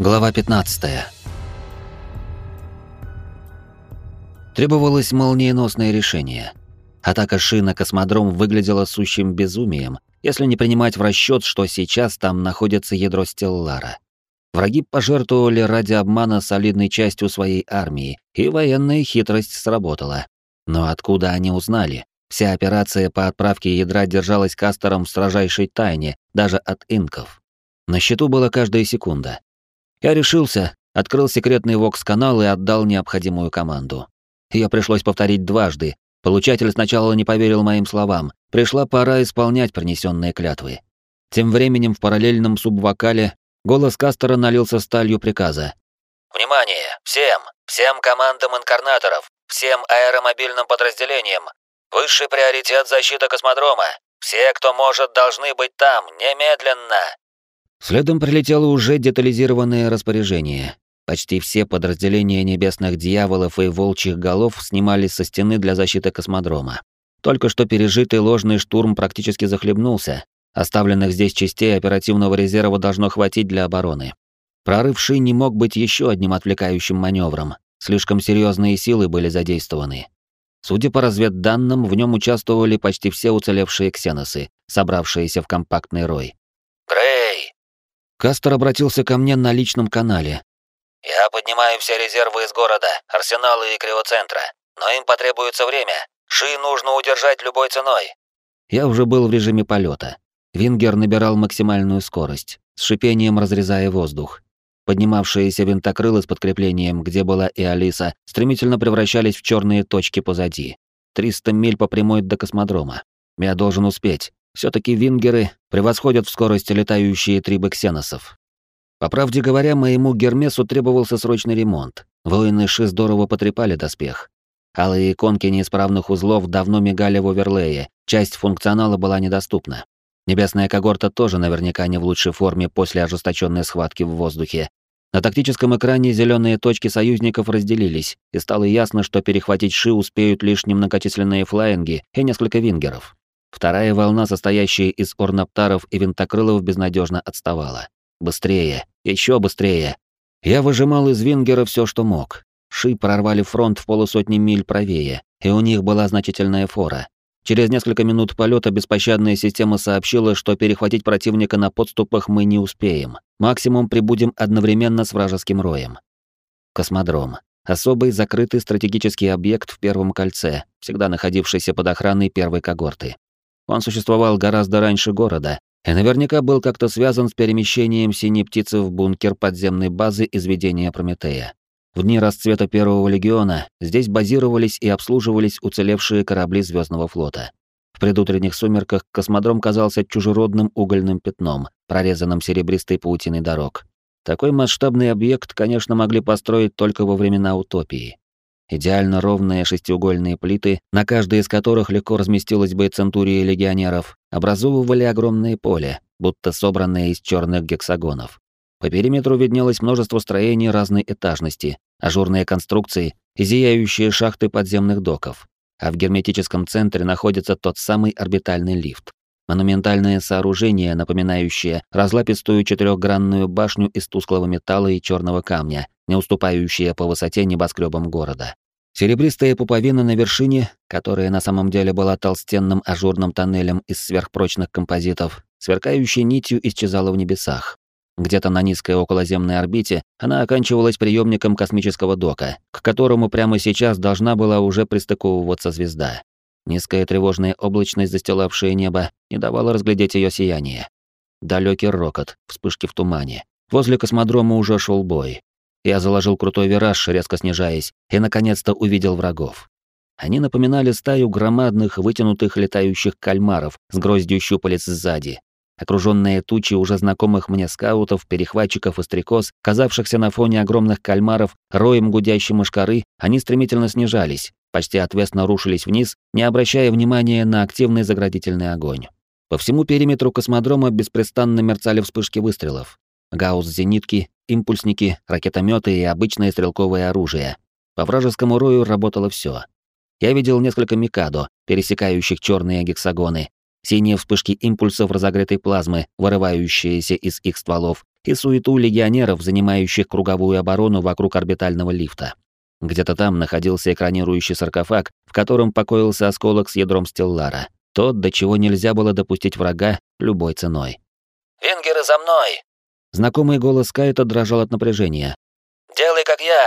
Глава 15. Требовалось молниеносное решение. Атака Ши на космодром выглядела сущим безумием, если не принимать в расчет, что сейчас там находится ядро Стеллара. Враги пожертвовали ради обмана солидной частью своей армии, и военная хитрость сработала. Но откуда они узнали? Вся операция по отправке ядра держалась Кастером в строжайшей тайне, даже от инков. На счету была каждая секунда. Я решился, открыл секретный вокс-канал и отдал необходимую команду. Ее пришлось повторить дважды. Получатель сначала не поверил моим словам. Пришла пора исполнять принесенные клятвы. Тем временем в параллельном субвокале голос Кастера налился сталью приказа. «Внимание! Всем! Всем командам инкарнаторов! Всем аэромобильным подразделениям! Высший приоритет защита космодрома! Все, кто может, должны быть там, немедленно!» Следом прилетело уже детализированное распоряжение. Почти все подразделения небесных дьяволов и волчьих голов снимались со стены для защиты космодрома. Только что пережитый ложный штурм практически захлебнулся. Оставленных здесь частей оперативного резерва должно хватить для обороны. Прорыв Ши не мог быть еще одним отвлекающим маневром. Слишком серьезные силы были задействованы. Судя по разведданным, в нем участвовали почти все уцелевшие ксеносы, собравшиеся в компактный рой. «Грей, Кастер обратился ко мне на личном канале. «Я поднимаю все резервы из города, арсеналы и криоцентра, но им потребуется время. Ши нужно удержать любой ценой». Я уже был в режиме полета. Вингер набирал максимальную скорость, с шипением разрезая воздух. Поднимавшиеся винтокрылы с подкреплением, где была и Алиса, стремительно превращались в черные точки позади. 300 миль по прямой до космодрома. Я должен успеть. Все-таки вингеры превосходят в скорости летающие трибы ксеносов. По правде говоря, моему Гермесу требовался срочный ремонт. Воины Ши здорово потрепали доспех. Алые иконки неисправных узлов давно мигали в оверлее, часть функционала была недоступна. Небесная когорта тоже наверняка не в лучшей форме после ожесточенной схватки в воздухе. На тактическом экране зеленые точки союзников разделились, и стало ясно, что перехватить Ши успеют лишь немногочисленные флаинги и несколько вингеров. Вторая волна, состоящая из орнаптаров и винтокрылов, безнадежно отставала. Быстрее, еще быстрее. Я выжимал из Вингера все, что мог. Ши прорвали фронт в полусотни миль правее, и у них была значительная фора. Через несколько минут полета беспощадная система сообщила, что перехватить противника на подступах мы не успеем. Максимум прибудем одновременно с вражеским роем. Космодром. Особый закрытый стратегический объект в первом кольце, всегда находившийся под охраной первой когорты. Он существовал гораздо раньше города и наверняка был как-то связан с перемещением синей птицы в бункер подземной базы изведения Прометея. В дни расцвета Первого легиона здесь базировались и обслуживались уцелевшие корабли Звездного флота. В предутренних сумерках космодром казался чужеродным угольным пятном, прорезанным серебристой паутиной дорог. Такой масштабный объект, конечно, могли построить только во времена утопии. Идеально ровные шестиугольные плиты, на каждой из которых легко разместилась бы центурия легионеров, образовывали огромное поле, будто собранное из черных гексагонов. По периметру виднелось множество строений разной этажности, ажурные конструкции и зияющие шахты подземных доков. А в герметическом центре находится тот самый орбитальный лифт. Монументальное сооружение, напоминающее разлапистую четырехгранную башню из тусклого металла и черного камня, не уступающее по высоте небоскребам города. Серебристая пуповина на вершине, которая на самом деле была толстенным ажурным тоннелем из сверхпрочных композитов, сверкающей нитью исчезала в небесах. Где-то на низкой околоземной орбите она оканчивалась приемником космического дока, к которому прямо сейчас должна была уже пристыковываться звезда. Низкая тревожная облачность, застилавшая небо, не давала разглядеть ее сияние. Далекий рокот, вспышки в тумане. Возле космодрома уже шел бой. Я заложил крутой вираж, резко снижаясь, и наконец-то увидел врагов. Они напоминали стаю громадных вытянутых летающих кальмаров с гроздью щупалец сзади. Окруженные тучи уже знакомых мне скаутов, перехватчиков и стрекоз, казавшихся на фоне огромных кальмаров роем гудящей мышкары, они стремительно снижались, почти отвесно рушились вниз, не обращая внимания на активный заградительный огонь. По всему периметру космодрома беспрестанно мерцали вспышки выстрелов. Гаусс-зенитки, импульсники, ракетометы и обычное стрелковое оружие. По вражескому рою работало все. Я видел несколько микадо, пересекающих черные гексагоны, синие вспышки импульсов разогретой плазмы, вырывающиеся из их стволов, и суету легионеров, занимающих круговую оборону вокруг орбитального лифта. Где-то там находился экранирующий саркофаг, в котором покоился осколок с ядром Стеллара. То, до чего нельзя было допустить врага любой ценой. «Венгеры за мной!» Знакомый голос Кайта дрожал от напряжения. «Делай, как я!»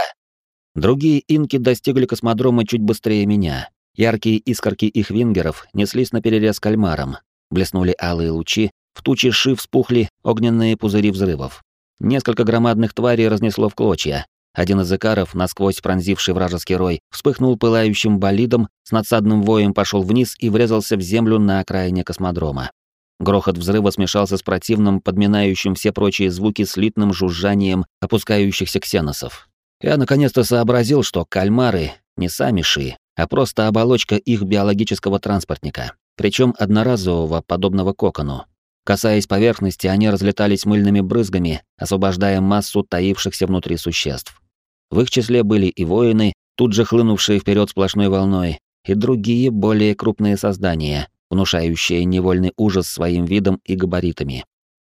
Другие инки достигли космодрома чуть быстрее меня. Яркие искорки их вингеров неслись на перерез кальмарам. Блеснули алые лучи, в тучи ши вспухли огненные пузыри взрывов. Несколько громадных тварей разнесло в клочья. Один из икаров, насквозь пронзивший вражеский рой, вспыхнул пылающим болидом, с надсадным воем пошел вниз и врезался в землю на окраине космодрома. Грохот взрыва смешался с противным, подминающим все прочие звуки слитным жужжанием опускающихся ксеносов. Я наконец-то сообразил, что кальмары не сами ши, а просто оболочка их биологического транспортника, причем одноразового, подобного кокону. Касаясь поверхности, они разлетались мыльными брызгами, освобождая массу таившихся внутри существ. В их числе были и воины, тут же хлынувшие вперед сплошной волной, и другие более крупные создания, внушающие невольный ужас своим видом и габаритами.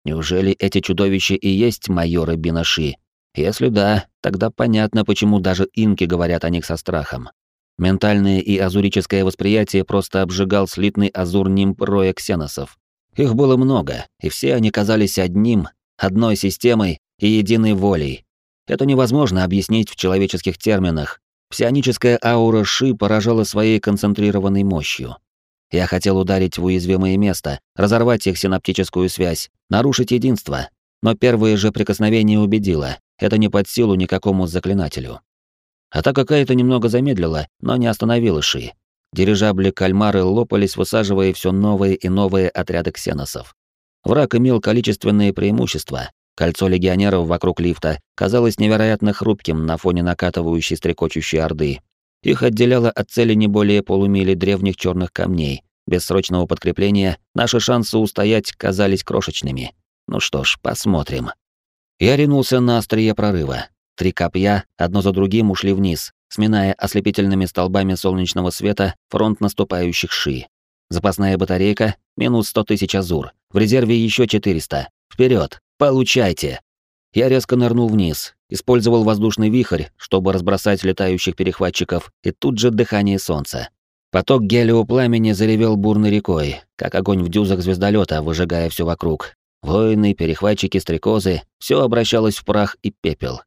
Неужели эти чудовища и есть майоры Бинаши? Если да, тогда понятно, почему даже инки говорят о них со страхом. Ментальное и азурическое восприятие просто обжигал слитный азур нимб роя ксеносов. Их было много, и все они казались одним, одной системой и единой волей. Это невозможно объяснить в человеческих терминах. Псионическая аура Ши поражала своей концентрированной мощью. Я хотел ударить в уязвимое место, разорвать их синаптическую связь, нарушить единство, но первое же прикосновение убедило, это не под силу никакому заклинателю. Атака какая-то немного замедлила, но не остановила Ши. Дирижабли кальмары лопались, высаживая все новые и новые отряды ксеносов. Враг имел количественные преимущества. Кольцо легионеров вокруг лифта казалось невероятно хрупким на фоне накатывающей стрекочущей орды. Их отделяло от цели не более полумили древних черных камней. Без срочного подкрепления наши шансы устоять казались крошечными. Ну что ж, посмотрим. Я ринулся на острие прорыва. Три копья, одно за другим, ушли вниз, сминая ослепительными столбами солнечного света фронт наступающих ши. Запасная батарейка — минус 100 тысяч азур. В резерве еще 400. Вперед, Получайте! Я резко нырнул вниз, использовал воздушный вихрь, чтобы разбросать летающих перехватчиков, и тут же дыхание солнца. Поток гелиопламени заревел бурной рекой, как огонь в дюзах звездолета, выжигая все вокруг. Воины, перехватчики, стрекозы — все обращалось в прах и пепел.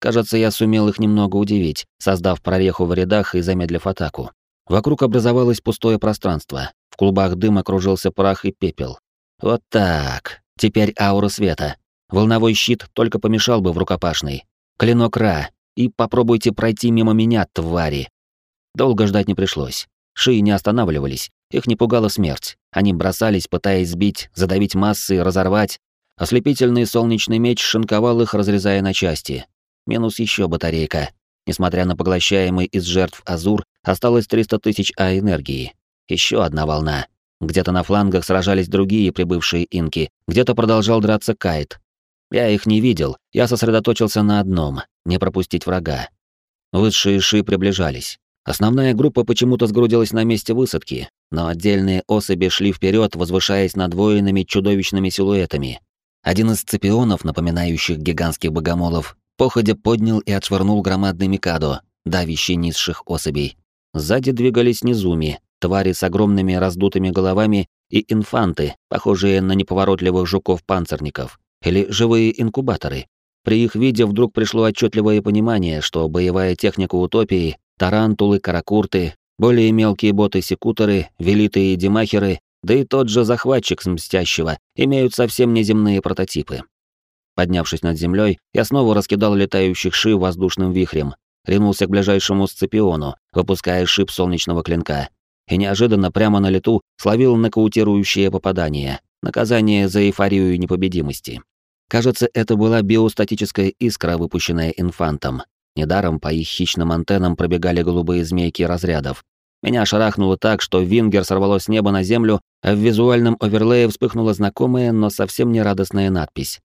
Кажется, я сумел их немного удивить, создав прореху в рядах и замедлив атаку. Вокруг образовалось пустое пространство. В клубах дыма кружился прах и пепел. Вот так. Теперь аура света. Волновой щит только помешал бы в рукопашной. Клинок Ра. И попробуйте пройти мимо меня, твари. Долго ждать не пришлось. Шии не останавливались. Их не пугала смерть. Они бросались, пытаясь сбить, задавить массы, разорвать. Ослепительный солнечный меч шинковал их, разрезая на части. Минус еще батарейка. Несмотря на поглощаемый из жертв Азур, осталось 300 тысяч А энергии. Еще одна волна. Где-то на флангах сражались другие прибывшие инки, где-то продолжал драться Кайт. Я их не видел, я сосредоточился на одном — не пропустить врага. Высшие ши приближались. Основная группа почему-то сгрудилась на месте высадки, но отдельные особи шли вперед, возвышаясь над воинами чудовищными силуэтами. Один из сципионов, напоминающих гигантских богомолов, походя поднял и отшвырнул громадный Микадо, давящий низших особей. Сзади двигались Низуми, твари с огромными раздутыми головами и инфанты, похожие на неповоротливых жуков-панцирников, или живые инкубаторы. При их виде вдруг пришло отчетливое понимание, что боевая техника утопии, тарантулы, каракурты, более мелкие боты-секуторы, велитые демахеры, да и тот же захватчик с мстящего имеют совсем неземные прототипы. Поднявшись над землей, я снова раскидал летающих ши воздушным вихрем, ринулся к ближайшему сципиону, выпуская шип солнечного клинка, и неожиданно прямо на лету словил нокаутирующее попадание, наказание за эйфорию непобедимости. Кажется, это была биостатическая искра, выпущенная инфантом. Недаром по их хищным антеннам пробегали голубые змейки разрядов. Меня шарахнуло так, что вингер сорвало с неба на землю, а в визуальном оверлее вспыхнула знакомая, но совсем не радостная надпись.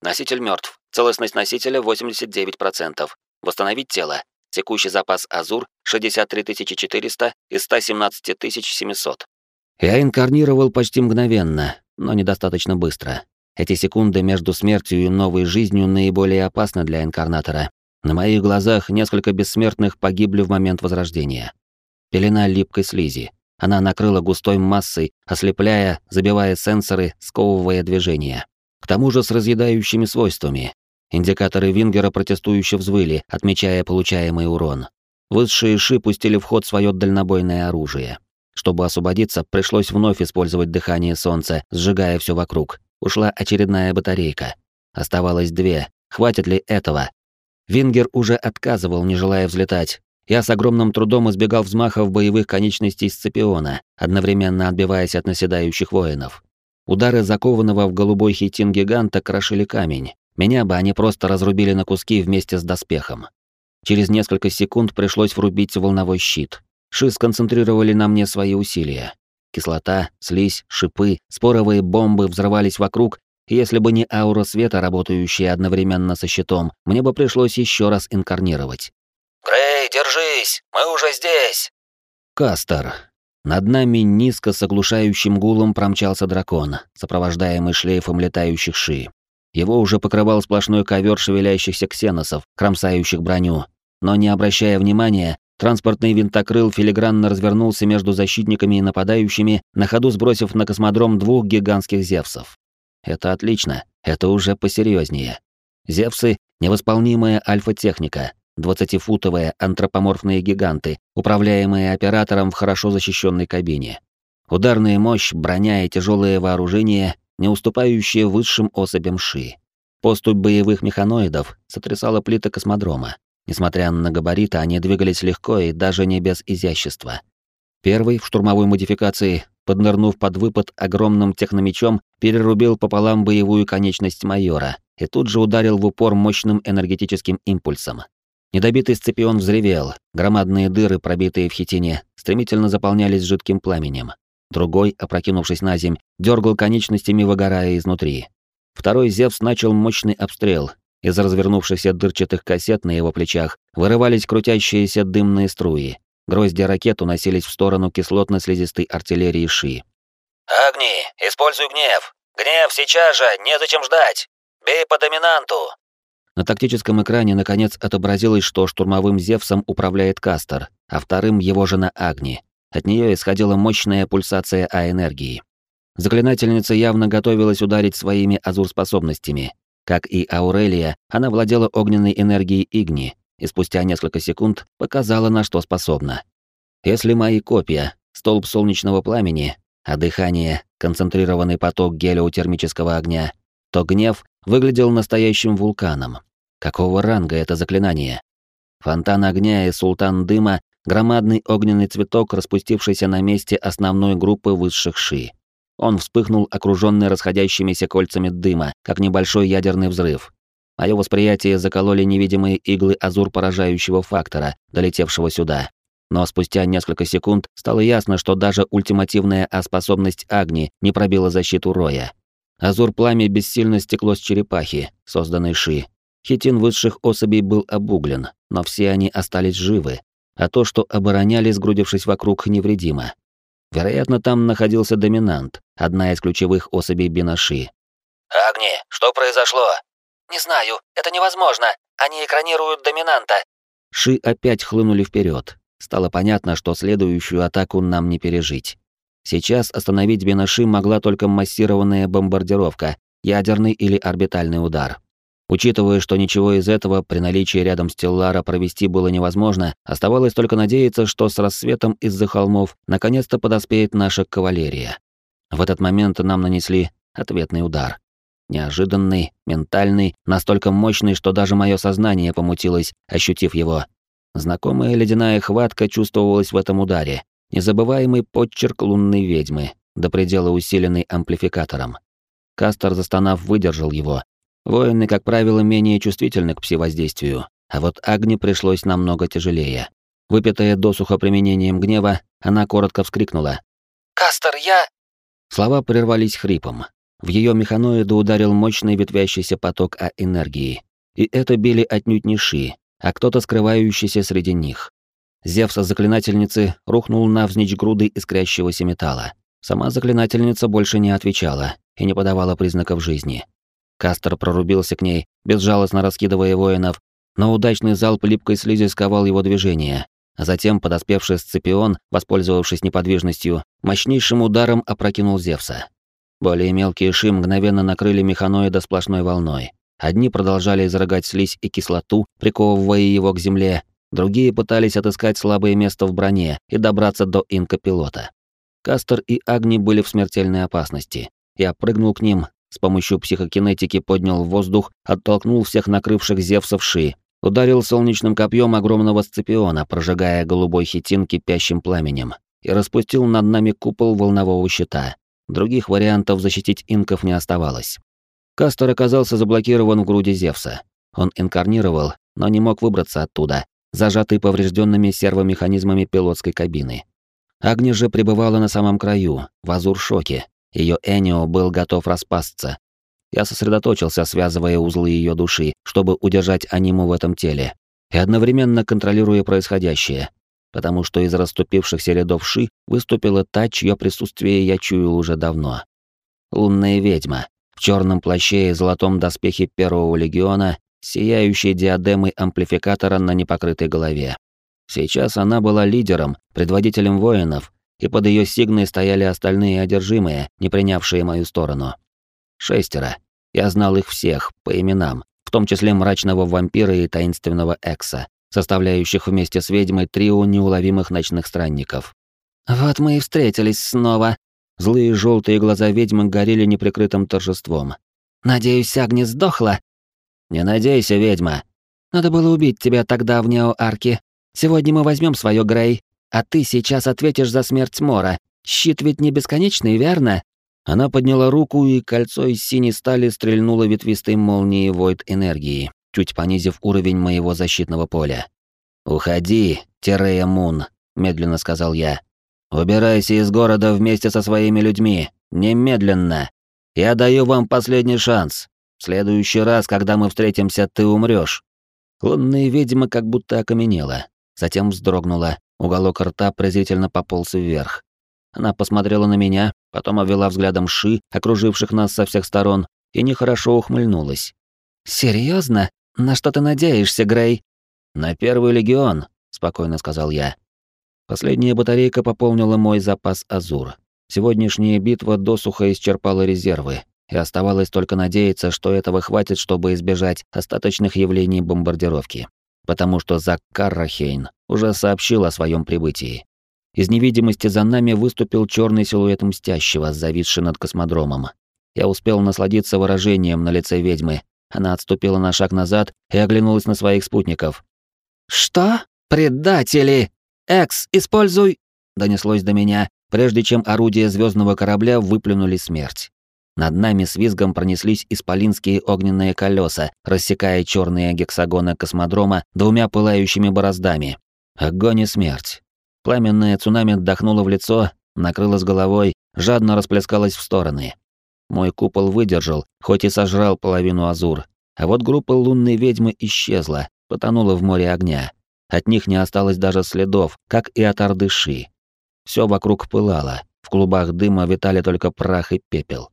Носитель мертв. Целостность носителя 89%. Восстановить тело. Текущий запас Азур 63 400 из 117 700. Я инкарнировал почти мгновенно, но недостаточно быстро. Эти секунды между смертью и новой жизнью наиболее опасны для инкарнатора. На моих глазах несколько бессмертных погибли в момент возрождения. Пелена липкой слизи. Она накрыла густой массой, ослепляя, забивая сенсоры, сковывая движения. К тому же с разъедающими свойствами. Индикаторы Вингера протестующе взвыли, отмечая получаемый урон. Высшие ши пустили в ход свое дальнобойное оружие. Чтобы освободиться, пришлось вновь использовать дыхание солнца, сжигая все вокруг. Ушла очередная батарейка. Оставалось две. Хватит ли этого? Вингер уже отказывал, не желая взлетать. Я с огромным трудом избегал взмахов боевых конечностей Сципиона, одновременно отбиваясь от наседающих воинов. Удары закованного в голубой хитин гиганта крошили камень. Меня бы они просто разрубили на куски вместе с доспехом. Через несколько секунд пришлось врубить волновой щит. Ши сконцентрировали на мне свои усилия. Кислота, слизь, шипы, споровые бомбы взрывались вокруг, и если бы не аура света, работающая одновременно со щитом, мне бы пришлось еще раз инкарнировать. «Грей, держись! Мы уже здесь!» Кастер. Над нами низко с оглушающим гулом промчался дракон, сопровождаемый шлейфом летающих ши. Его уже покрывал сплошной ковер шевелящихся ксеносов, кромсающих броню. Но не обращая внимания, транспортный винтокрыл филигранно развернулся между защитниками и нападающими, на ходу сбросив на космодром двух гигантских зевсов. Это отлично, это уже посерьезнее. Зевсы — невосполнимая альфа-техника, двадцатифутовые антропоморфные гиганты, управляемые оператором в хорошо защищенной кабине. Ударная мощь, броня и тяжелое вооружение, не уступающие высшим особям Ши. Поступь боевых механоидов сотрясала плиты космодрома. Несмотря на габариты, они двигались легко и даже не без изящества. Первый в штурмовой модификации поднырнув под выпад огромным техномечом, перерубил пополам боевую конечность майора и тут же ударил в упор мощным энергетическим импульсом. Недобитый сципион взревел, громадные дыры, пробитые в хитине, стремительно заполнялись жидким пламенем. Другой, опрокинувшись на земь, дергал конечностями, выгорая изнутри. Второй Зевс начал мощный обстрел. Из развернувшихся дырчатых кассет на его плечах вырывались крутящиеся дымные струи. Грозди ракет уносились в сторону кислотно-слизистой артиллерии Ши. «Агни, используй гнев! Гнев сейчас же, незачем ждать! Бей по доминанту!» На тактическом экране наконец отобразилось, что штурмовым Зевсом управляет Кастер, а вторым его жена Агни. От нее исходила мощная пульсация А-энергии. Заклинательница явно готовилась ударить своими азур-способностями. Как и Аурелия, она владела огненной энергией Игни, и спустя несколько секунд показала, на что способна. Если мои копья — столб солнечного пламени, а дыхание — концентрированный поток гелиотермического огня, то гнев выглядел настоящим вулканом. Какого ранга это заклинание? Фонтан огня и султан дыма — громадный огненный цветок, распустившийся на месте основной группы высших ши. Он вспыхнул, окруженный расходящимися кольцами дыма, как небольшой ядерный взрыв, Мое восприятие закололи невидимые иглы азур поражающего фактора, долетевшего сюда. Но спустя несколько секунд стало ясно, что даже ультимативная А-способность Агни не пробила защиту Роя. Азур пламя бессильно стекло с черепахи, созданной Ши. Хитин высших особей был обуглен, но все они остались живы, а то, что обороняли, сгрудившись вокруг, невредимо. Вероятно, там находился доминант, одна из ключевых особей Бинаши. «Агни, что произошло?» «Не знаю, это невозможно. Они экранируют доминанта». Ши опять хлынули вперед. Стало понятно, что следующую атаку нам не пережить. Сейчас остановить Бенаши могла только массированная бомбардировка, ядерный или орбитальный удар. Учитывая, что ничего из этого при наличии рядом Стеллара провести было невозможно, оставалось только надеяться, что с рассветом из-за холмов наконец-то подоспеет наша кавалерия. В этот момент нам нанесли ответный удар. Неожиданный, ментальный, настолько мощный, что даже мое сознание помутилось, ощутив его. Знакомая ледяная хватка чувствовалась в этом ударе. Незабываемый подчерк лунной ведьмы, до предела усиленный амплификатором. Кастер, застонав, выдержал его. Воины, как правило, менее чувствительны к пси-воздействию, а вот Агни пришлось намного тяжелее. Выпитая досуха применением гнева, она коротко вскрикнула. «Кастер, я...» Слова прервались хрипом. В ее механоиду ударил мощный ветвящийся поток А-энергии. И это били отнюдь не Ши, а кто-то скрывающийся среди них. Зевс заклинательницы рухнул навзничь груды искрящегося металла. Сама заклинательница больше не отвечала и не подавала признаков жизни. Кастер прорубился к ней, безжалостно раскидывая воинов, но удачный залп липкой слизи сковал его движение, а затем подоспевший Сципион, воспользовавшись неподвижностью, мощнейшим ударом опрокинул Зевса. Более мелкие ши мгновенно накрыли механоида сплошной волной. Одни продолжали изрыгать слизь и кислоту, приковывая его к земле, другие пытались отыскать слабое место в броне и добраться до инка-пилота. Кастер и Агни были в смертельной опасности. Я прыгнул к ним, с помощью психокинетики поднял в воздух, оттолкнул всех накрывших Зевса в ши, ударил солнечным копьем огромного сципиона, прожигая голубой хитин кипящим пламенем, и распустил над нами купол волнового щита. Других вариантов защитить инков не оставалось. Кастер оказался заблокирован в груди Зевса. Он инкарнировал, но не мог выбраться оттуда, зажатый поврежденными сервомеханизмами пилотской кабины. Агни же пребывала на самом краю, в азур-шоке. Ее Энио был готов распасться. Я сосредоточился, связывая узлы ее души, чтобы удержать аниму в этом теле, и одновременно контролируя происходящее, потому что из расступившихся рядов Ши выступила та, чье присутствие я чуял уже давно. Лунная ведьма, в черном плаще и золотом доспехе первого легиона, сияющей диадемой амплификатора на непокрытой голове. Сейчас она была лидером, предводителем воинов, и под ее сигной стояли остальные одержимые, не принявшие мою сторону. Шестеро. Я знал их всех, по именам, в том числе мрачного вампира и таинственного Экса, составляющих вместе с ведьмой трио неуловимых ночных странников. «Вот мы и встретились снова». Злые желтые глаза ведьмы горели неприкрытым торжеством. «Надеюсь, Агни сдохла?» «Не надейся, ведьма». «Надо было убить тебя тогда в Нео-Арке. Сегодня мы возьмем свое Грей, а ты сейчас ответишь за смерть Мора. Щит ведь не бесконечный, верно?» Она подняла руку, и кольцо из синей стали стрельнуло ветвистой молнией войд энергии, чуть понизив уровень моего защитного поля. «Уходи, Терея Мун», — медленно сказал я. «Убирайся из города вместе со своими людьми. Немедленно. Я даю вам последний шанс. В следующий раз, когда мы встретимся, ты умрёшь». Лунная ведьма как будто окаменела, затем вздрогнула, уголок рта презрительно пополз вверх. Она посмотрела на меня, потом обвела взглядом Ши, окруживших нас со всех сторон, и нехорошо ухмыльнулась. «Серьезно? На что ты надеешься, Грей?» «На первый легион», — спокойно сказал я. Последняя батарейка пополнила мой запас Азур. Сегодняшняя битва досуха исчерпала резервы, и оставалось только надеяться, что этого хватит, чтобы избежать остаточных явлений бомбардировки. Потому что Зак Каррахейн уже сообщил о своем прибытии. Из невидимости за нами выступил черный силуэт мстящего, зависший над космодромом. Я успел насладиться выражением на лице ведьмы. Она отступила на шаг назад и оглянулась на своих спутников. «Что? Предатели! Экс, используй!» донеслось до меня, прежде чем орудия звездного корабля выплюнули смерть. Над нами с визгом пронеслись исполинские огненные колеса, рассекая черные гексагоны космодрома двумя пылающими бороздами. Огонь и смерть. Пламенное цунами отдохнуло в лицо, накрыло с головой, жадно расплескалось в стороны. Мой купол выдержал, хоть и сожрал половину азур. А вот группа лунной ведьмы исчезла, потонула в море огня. От них не осталось даже следов, как и от ордыши. Все вокруг пылало, в клубах дыма витали только прах и пепел.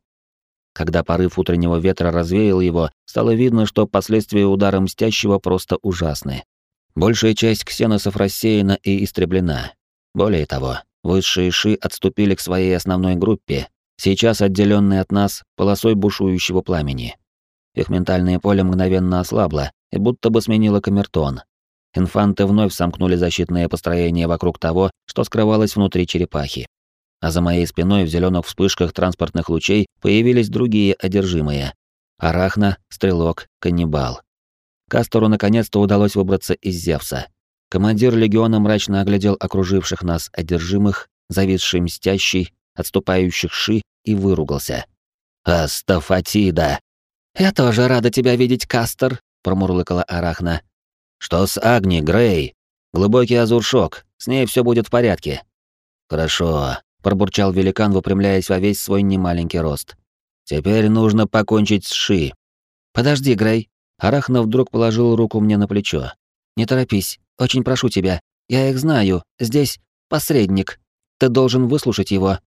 Когда порыв утреннего ветра развеял его, стало видно, что последствия удара мстящего просто ужасны. Большая часть ксеносов рассеяна и истреблена, более того, высшие ши отступили к своей основной группе, сейчас отделенной от нас полосой бушующего пламени. Их ментальное поле мгновенно ослабло и будто бы сменило камертон. Инфанты вновь сомкнули защитное построение вокруг того, что скрывалось внутри черепахи. А за моей спиной в зеленых вспышках транспортных лучей появились другие одержимые. Арахна, Стрелок, Каннибал. Кастору наконец-то удалось выбраться из Зевса. Командир легиона мрачно оглядел окруживших нас одержимых, зависший мстящий, отступающих ши, и выругался. «Астафатида!» «Я тоже рада тебя видеть, Кастер», — промурлыкала Арахна. «Что с Агни, Грей? Глубокий азуршок, с ней все будет в порядке». «Хорошо», — пробурчал великан, выпрямляясь во весь свой немаленький рост. «Теперь нужно покончить с Ши». «Подожди, Грей». Арахна вдруг положил руку мне на плечо. «Не торопись. Очень прошу тебя. Я их знаю. Здесь посредник. Ты должен выслушать его,